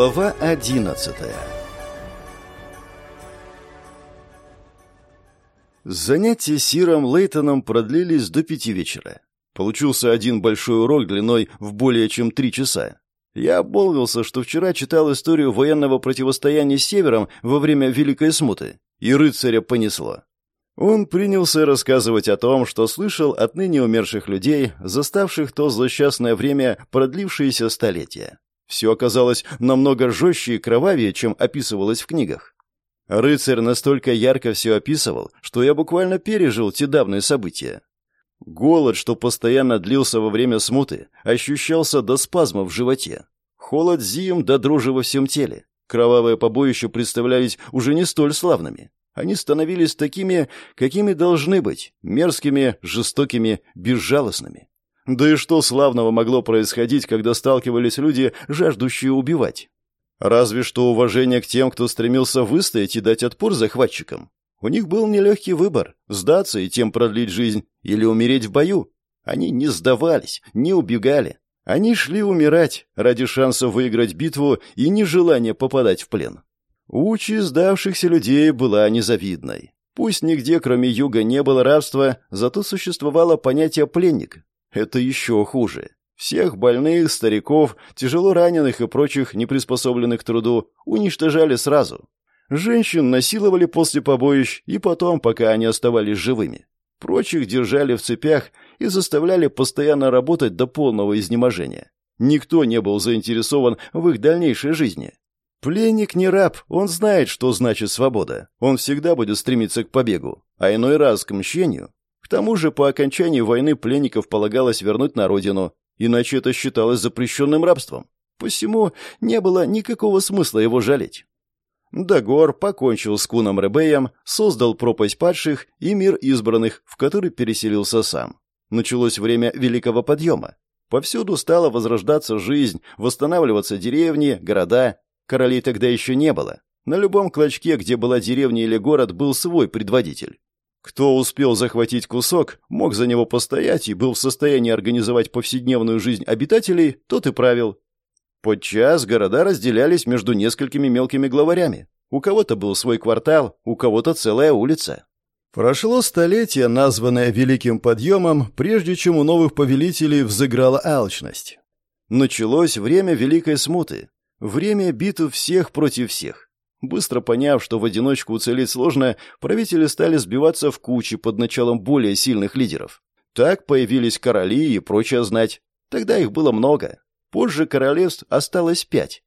Глава одиннадцатая Занятия Сиром Лейтоном продлились до пяти вечера. Получился один большой урок длиной в более чем три часа. Я обмолвился, что вчера читал историю военного противостояния с Севером во время Великой Смуты, и рыцаря понесло. Он принялся рассказывать о том, что слышал от ныне умерших людей, заставших то злосчастное время продлившееся столетия. Все оказалось намного жестче и кровавее, чем описывалось в книгах. Рыцарь настолько ярко все описывал, что я буквально пережил те давние события. Голод, что постоянно длился во время смуты, ощущался до спазма в животе. Холод зим до дрожи во всем теле. Кровавые побоища представлялись уже не столь славными. Они становились такими, какими должны быть, мерзкими, жестокими, безжалостными. Да и что славного могло происходить, когда сталкивались люди, жаждущие убивать? Разве что уважение к тем, кто стремился выстоять и дать отпор захватчикам. У них был нелегкий выбор – сдаться и тем продлить жизнь, или умереть в бою. Они не сдавались, не убегали. Они шли умирать ради шанса выиграть битву и нежелания попадать в плен. Участь сдавшихся людей была незавидной. Пусть нигде, кроме юга, не было рабства, зато существовало понятие «пленник». Это еще хуже. Всех больных, стариков, тяжело раненых и прочих, неприспособленных к труду, уничтожали сразу. Женщин насиловали после побоищ и потом, пока они оставались живыми. Прочих держали в цепях и заставляли постоянно работать до полного изнеможения. Никто не был заинтересован в их дальнейшей жизни. Пленник не раб, он знает, что значит свобода. Он всегда будет стремиться к побегу, а иной раз к мщению. Тому же по окончании войны пленников полагалось вернуть на родину, иначе это считалось запрещенным рабством. Посему не было никакого смысла его жалеть. Дагор покончил с Куном Ребеем, создал пропасть падших и мир избранных, в который переселился сам. Началось время Великого Подъема. Повсюду стала возрождаться жизнь, восстанавливаться деревни, города, Королей тогда еще не было. На любом клочке, где была деревня или город, был свой предводитель. Кто успел захватить кусок, мог за него постоять и был в состоянии организовать повседневную жизнь обитателей, тот и правил. Подчас города разделялись между несколькими мелкими главарями. У кого-то был свой квартал, у кого-то целая улица. Прошло столетие, названное Великим Подъемом, прежде чем у новых повелителей взыграла алчность. Началось время Великой Смуты, Время битв всех против всех. Быстро поняв, что в одиночку уцелеть сложно, правители стали сбиваться в кучи под началом более сильных лидеров. Так появились короли и прочая знать. Тогда их было много. Позже королевств осталось пять.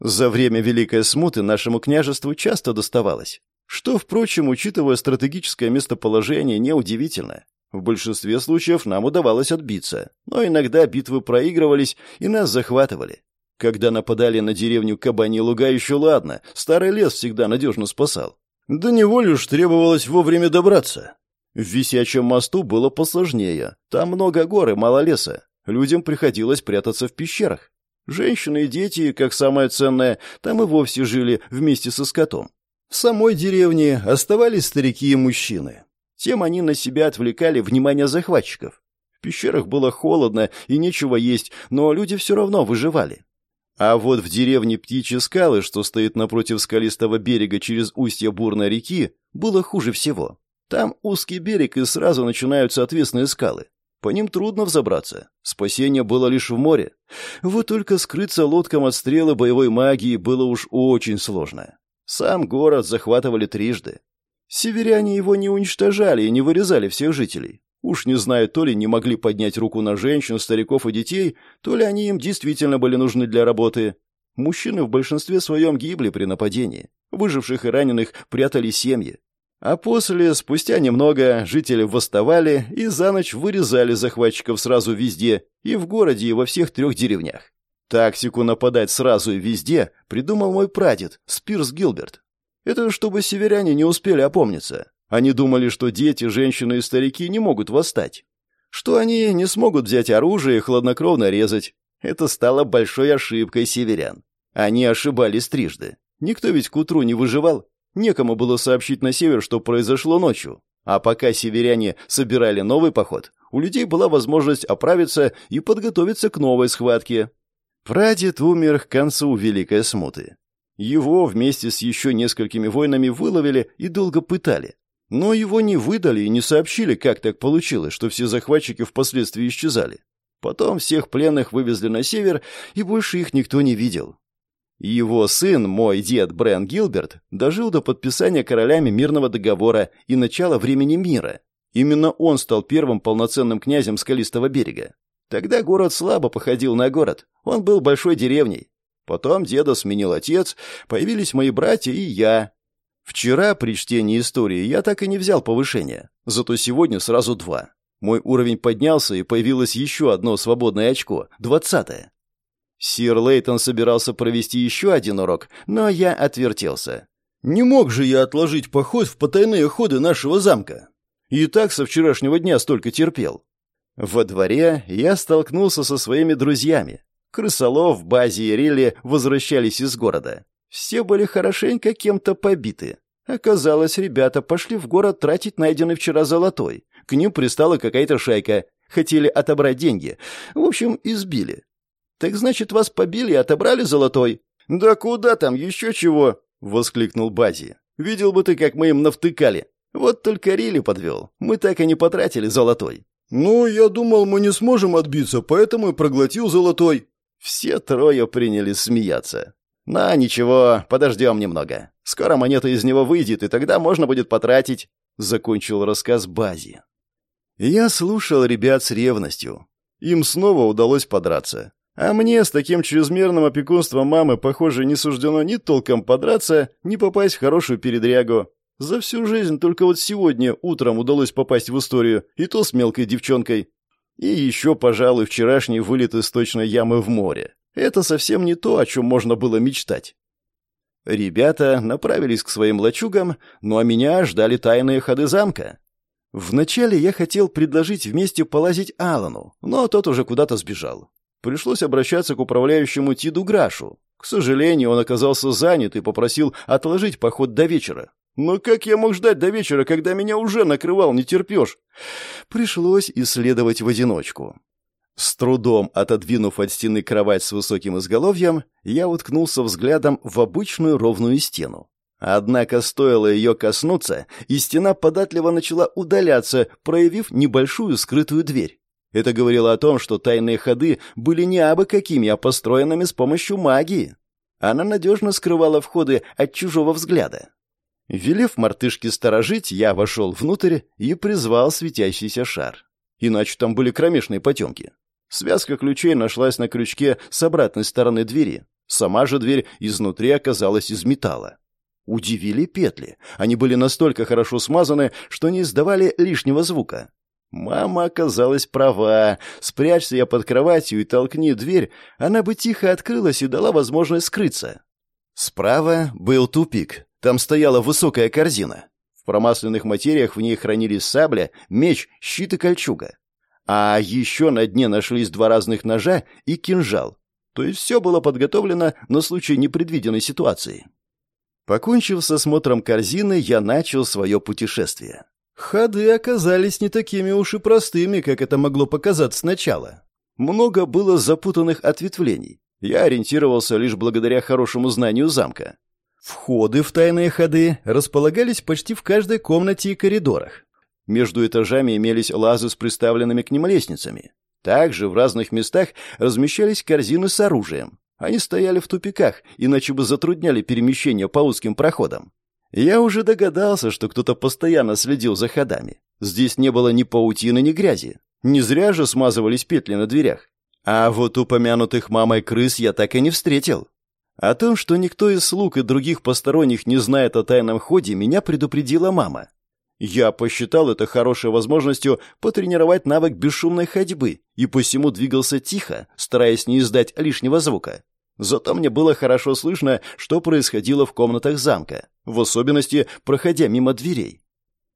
За время Великой Смуты нашему княжеству часто доставалось. Что, впрочем, учитывая стратегическое местоположение, неудивительно. В большинстве случаев нам удавалось отбиться, но иногда битвы проигрывались и нас захватывали. Когда нападали на деревню Кабани Луга, еще ладно, старый лес всегда надежно спасал. До него лишь требовалось вовремя добраться. В висячем мосту было посложнее. Там много гор и мало леса. Людям приходилось прятаться в пещерах. Женщины и дети, как самое ценное, там и вовсе жили вместе со скотом. В самой деревне оставались старики и мужчины. Тем они на себя отвлекали внимание захватчиков. В пещерах было холодно и нечего есть, но люди все равно выживали. А вот в деревне Птичьи скалы, что стоит напротив скалистого берега через устье бурной реки, было хуже всего. Там узкий берег и сразу начинаются отвесные скалы. По ним трудно взобраться. Спасение было лишь в море. Вот только скрыться лодкам от стрелы боевой магии было уж очень сложно. Сам город захватывали трижды. Северяне его не уничтожали и не вырезали всех жителей. Уж не знаю, то ли не могли поднять руку на женщин, стариков и детей, то ли они им действительно были нужны для работы. Мужчины в большинстве своем гибли при нападении. Выживших и раненых прятали семьи. А после, спустя немного, жители восставали и за ночь вырезали захватчиков сразу везде, и в городе, и во всех трех деревнях. Тактику нападать сразу и везде придумал мой прадед, Спирс Гилберт. Это чтобы северяне не успели опомниться. Они думали, что дети, женщины и старики не могут восстать. Что они не смогут взять оружие и хладнокровно резать. Это стало большой ошибкой северян. Они ошибались трижды. Никто ведь к утру не выживал. Некому было сообщить на север, что произошло ночью. А пока северяне собирали новый поход, у людей была возможность оправиться и подготовиться к новой схватке. Прадед умер к концу Великой Смуты. Его вместе с еще несколькими воинами выловили и долго пытали. Но его не выдали и не сообщили, как так получилось, что все захватчики впоследствии исчезали. Потом всех пленных вывезли на север, и больше их никто не видел. Его сын, мой дед Брэн Гилберт, дожил до подписания королями мирного договора и начала времени мира. Именно он стал первым полноценным князем Скалистого берега. Тогда город слабо походил на город. Он был большой деревней. Потом деда сменил отец, появились мои братья и я. Вчера при чтении истории я так и не взял повышения, зато сегодня сразу два. Мой уровень поднялся, и появилось еще одно свободное очко, двадцатое. Сир Лейтон собирался провести еще один урок, но я отвертелся. Не мог же я отложить поход в потайные ходы нашего замка. И так со вчерашнего дня столько терпел. Во дворе я столкнулся со своими друзьями. Крысолов, Бази и Рилли возвращались из города. Все были хорошенько кем-то побиты. Оказалось, ребята пошли в город тратить найденный вчера золотой. К ним пристала какая-то шайка. Хотели отобрать деньги. В общем, избили. «Так значит, вас побили и отобрали золотой?» «Да куда там, еще чего?» — воскликнул Бази. «Видел бы ты, как мы им навтыкали. Вот только Рили подвел. Мы так и не потратили золотой». «Ну, я думал, мы не сможем отбиться, поэтому и проглотил золотой». Все трое принялись смеяться. «На, ничего, подождем немного. Скоро монета из него выйдет, и тогда можно будет потратить», — закончил рассказ Бази. Я слушал ребят с ревностью. Им снова удалось подраться. А мне с таким чрезмерным опекунством мамы, похоже, не суждено ни толком подраться, ни попасть в хорошую передрягу. За всю жизнь только вот сегодня утром удалось попасть в историю, и то с мелкой девчонкой. И еще, пожалуй, вчерашний вылет из точной ямы в море. Это совсем не то, о чем можно было мечтать. Ребята направились к своим лачугам, ну а меня ждали тайные ходы замка. Вначале я хотел предложить вместе полазить Алану, но тот уже куда-то сбежал. Пришлось обращаться к управляющему Тиду Грашу. К сожалению, он оказался занят и попросил отложить поход до вечера. Но как я мог ждать до вечера, когда меня уже накрывал, не терпешь? Пришлось исследовать в одиночку. С трудом отодвинув от стены кровать с высоким изголовьем, я уткнулся взглядом в обычную ровную стену. Однако стоило ее коснуться, и стена податливо начала удаляться, проявив небольшую скрытую дверь. Это говорило о том, что тайные ходы были не абы какими, а построенными с помощью магии. Она надежно скрывала входы от чужого взгляда. Велев мартышке сторожить, я вошел внутрь и призвал светящийся шар. Иначе там были кромешные потемки. Связка ключей нашлась на крючке с обратной стороны двери. Сама же дверь изнутри оказалась из металла. Удивили петли. Они были настолько хорошо смазаны, что не издавали лишнего звука. Мама оказалась права. Спрячься я под кроватью и толкни дверь, она бы тихо открылась и дала возможность скрыться. Справа был тупик. Там стояла высокая корзина. В промасленных материях в ней хранились сабля, меч, щит и кольчуга. А еще на дне нашлись два разных ножа и кинжал. То есть все было подготовлено на случай непредвиденной ситуации. Покончив с осмотром корзины, я начал свое путешествие. Ходы оказались не такими уж и простыми, как это могло показаться сначала. Много было запутанных ответвлений. Я ориентировался лишь благодаря хорошему знанию замка. Входы в тайные ходы располагались почти в каждой комнате и коридорах. Между этажами имелись лазы с приставленными к ним лестницами. Также в разных местах размещались корзины с оружием. Они стояли в тупиках, иначе бы затрудняли перемещение по узким проходам. Я уже догадался, что кто-то постоянно следил за ходами. Здесь не было ни паутины, ни грязи. Не зря же смазывались петли на дверях. А вот упомянутых мамой крыс я так и не встретил. О том, что никто из слуг и других посторонних не знает о тайном ходе, меня предупредила мама. Я посчитал это хорошей возможностью потренировать навык бесшумной ходьбы и посему двигался тихо, стараясь не издать лишнего звука. Зато мне было хорошо слышно, что происходило в комнатах замка, в особенности проходя мимо дверей.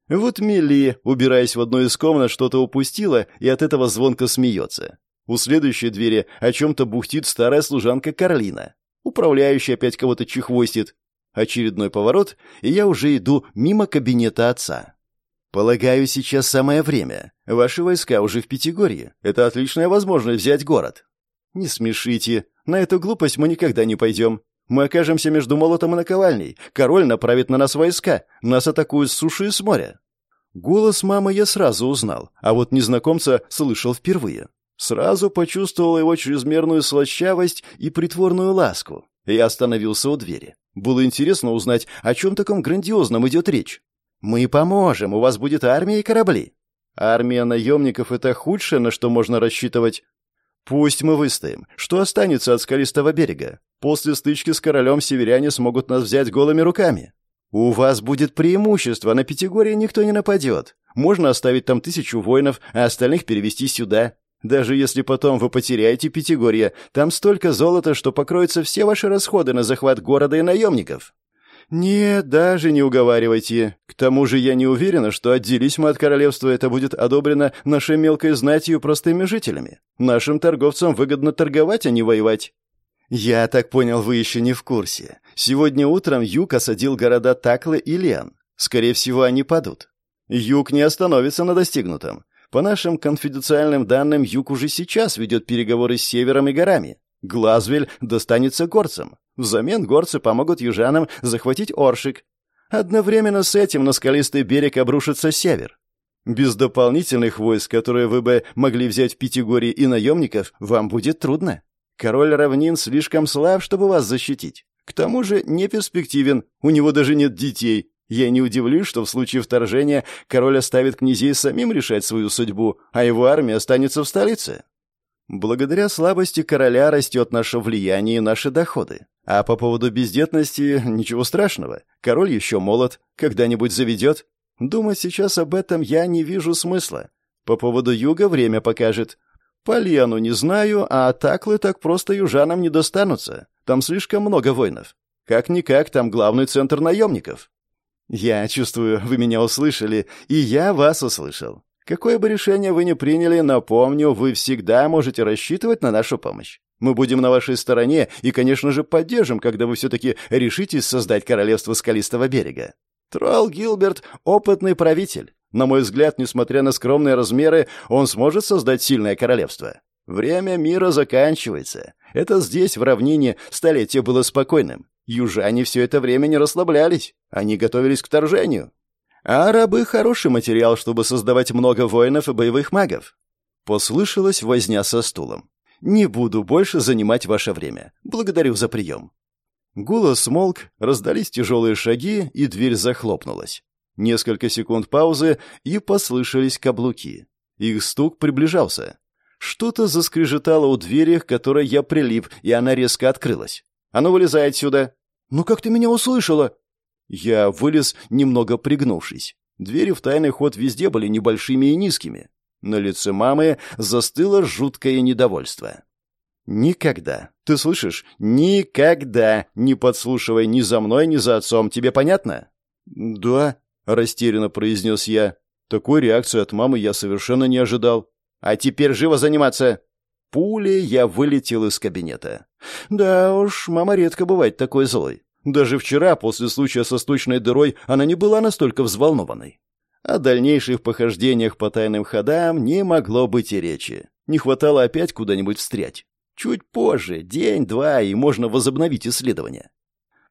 Вот Милли, убираясь в одну из комнат, что-то упустила и от этого звонко смеется. У следующей двери о чем-то бухтит старая служанка Карлина. Управляющий опять кого-то чехвостит. Очередной поворот, и я уже иду мимо кабинета отца. Полагаю, сейчас самое время. Ваши войска уже в Пятигорье. Это отличная возможность взять город. «Не смешите. На эту глупость мы никогда не пойдем. Мы окажемся между молотом и наковальней. Король направит на нас войска. Нас атакуют с суши и с моря». Голос мамы я сразу узнал, а вот незнакомца слышал впервые. Сразу почувствовал его чрезмерную слащавость и притворную ласку. Я остановился у двери. Было интересно узнать, о чем таком грандиозном идет речь. «Мы поможем, у вас будет армия и корабли». «Армия наемников — это худшее, на что можно рассчитывать». «Пусть мы выстоим. Что останется от скалистого берега? После стычки с королем северяне смогут нас взять голыми руками. У вас будет преимущество, на Пятигорье никто не нападет. Можно оставить там тысячу воинов, а остальных перевести сюда. Даже если потом вы потеряете Пятигорье, там столько золота, что покроются все ваши расходы на захват города и наемников. Нет, даже не уговаривайте. К тому же я не уверена, что отделись мы от королевства, это будет одобрено нашей мелкой знатью простыми жителями. Нашим торговцам выгодно торговать, а не воевать. Я так понял, вы еще не в курсе. Сегодня утром Юг осадил города Таклы и Лен. Скорее всего, они падут. Юг не остановится на достигнутом. По нашим конфиденциальным данным, Юг уже сейчас ведет переговоры с Севером и горами. Глазвель достанется горцам. Взамен горцы помогут южанам захватить Оршик. Одновременно с этим на скалистый берег обрушится север. Без дополнительных войск, которые вы бы могли взять в Пятигорье и наемников, вам будет трудно. Король равнин слишком слаб, чтобы вас защитить. К тому же не перспективен, у него даже нет детей, я не удивлюсь, что в случае вторжения король оставит князей самим решать свою судьбу, а его армия останется в столице. Благодаря слабости короля растет наше влияние и наши доходы. А по поводу бездетности ничего страшного. Король еще молод, когда-нибудь заведет. Думать сейчас об этом я не вижу смысла. По поводу юга время покажет. Пальяну не знаю, а таклы так просто южанам не достанутся. Там слишком много воинов. Как-никак, там главный центр наемников. «Я чувствую, вы меня услышали, и я вас услышал. Какое бы решение вы ни приняли, напомню, вы всегда можете рассчитывать на нашу помощь. Мы будем на вашей стороне и, конечно же, поддержим, когда вы все-таки решитесь создать королевство Скалистого берега. Тролл Гилберт — опытный правитель. На мой взгляд, несмотря на скромные размеры, он сможет создать сильное королевство. Время мира заканчивается. Это здесь, в равнине, столетие было спокойным. Южане все это время не расслаблялись. Они готовились к вторжению. А рабы — хороший материал, чтобы создавать много воинов и боевых магов. Послышалась возня со стулом. «Не буду больше занимать ваше время. Благодарю за прием». Голос смолк, раздались тяжелые шаги, и дверь захлопнулась. Несколько секунд паузы, и послышались каблуки. Их стук приближался. Что-то заскрежетало у двери, к которой я прилип, и она резко открылась. «А ну, вылезай отсюда!» «Ну как ты меня услышала?» Я вылез, немного пригнувшись. Двери в тайный ход везде были небольшими и низкими. На лице мамы застыло жуткое недовольство. «Никогда, ты слышишь, никогда не подслушивай ни за мной, ни за отцом, тебе понятно?» «Да», — растерянно произнес я. Такой реакции от мамы я совершенно не ожидал. «А теперь живо заниматься!» Пулей я вылетел из кабинета. Да уж, мама редко бывает такой злой. Даже вчера, после случая со сточной дырой, она не была настолько взволнованной. О дальнейших похождениях по тайным ходам не могло быть и речи. Не хватало опять куда-нибудь встрять. Чуть позже, день-два, и можно возобновить исследование.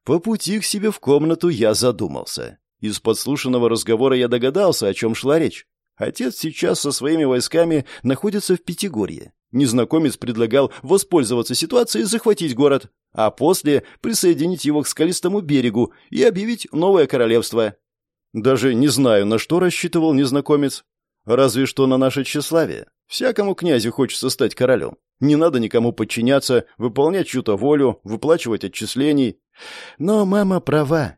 По пути к себе в комнату я задумался. Из подслушанного разговора я догадался, о чем шла речь. Отец сейчас со своими войсками находится в Пятигорье. Незнакомец предлагал воспользоваться ситуацией и захватить город, а после присоединить его к скалистому берегу и объявить новое королевство. Даже не знаю, на что рассчитывал незнакомец. Разве что на наше тщеславие. Всякому князю хочется стать королем. Не надо никому подчиняться, выполнять чью-то волю, выплачивать отчислений. Но мама права.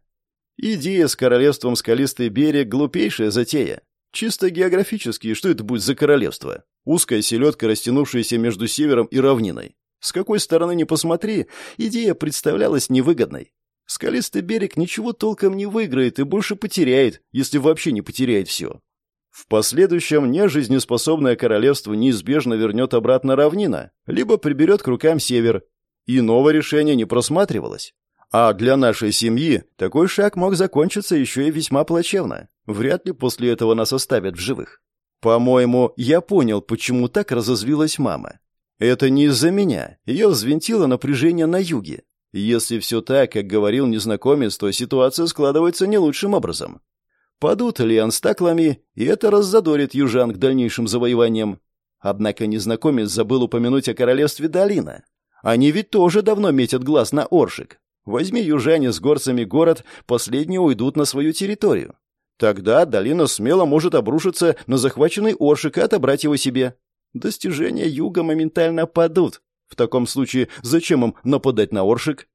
Идея с королевством Скалистый берег — глупейшая затея. Чисто географически, что это будет за королевство? Узкая селедка, растянувшаяся между севером и равниной. С какой стороны ни посмотри, идея представлялась невыгодной. Скалистый берег ничего толком не выиграет и больше потеряет, если вообще не потеряет все. В последующем нежизнеспособное королевство неизбежно вернет обратно равнина, либо приберет к рукам север. Иного решения не просматривалось. А для нашей семьи такой шаг мог закончиться еще и весьма плачевно. Вряд ли после этого нас оставят в живых. По-моему, я понял, почему так разозлилась мама. Это не из-за меня. Ее взвинтило напряжение на юге. Если все так, как говорил незнакомец, то ситуация складывается не лучшим образом. Падут Лиан с таклами, и это раззадорит южан к дальнейшим завоеваниям. Однако незнакомец забыл упомянуть о королевстве Долина. Они ведь тоже давно метят глаз на Оршик. Возьми южане с горцами город, последние уйдут на свою территорию. Тогда долина смело может обрушиться на захваченный Оршик и отобрать его себе. Достижения юга моментально падут. В таком случае зачем им нападать на Оршик?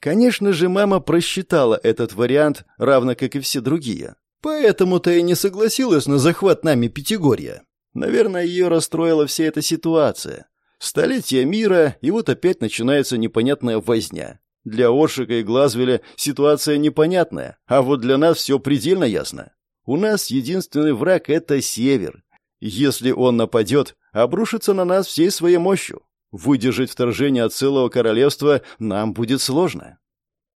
Конечно же, мама просчитала этот вариант, равно как и все другие. Поэтому-то и не согласилась на захват нами Пятигорья. Наверное, ее расстроила вся эта ситуация. Столетие мира, и вот опять начинается непонятная возня. Для Оршика и Глазвеля ситуация непонятная, а вот для нас все предельно ясно. У нас единственный враг — это Север. Если он нападет, обрушится на нас всей своей мощью. Выдержать вторжение от целого королевства нам будет сложно.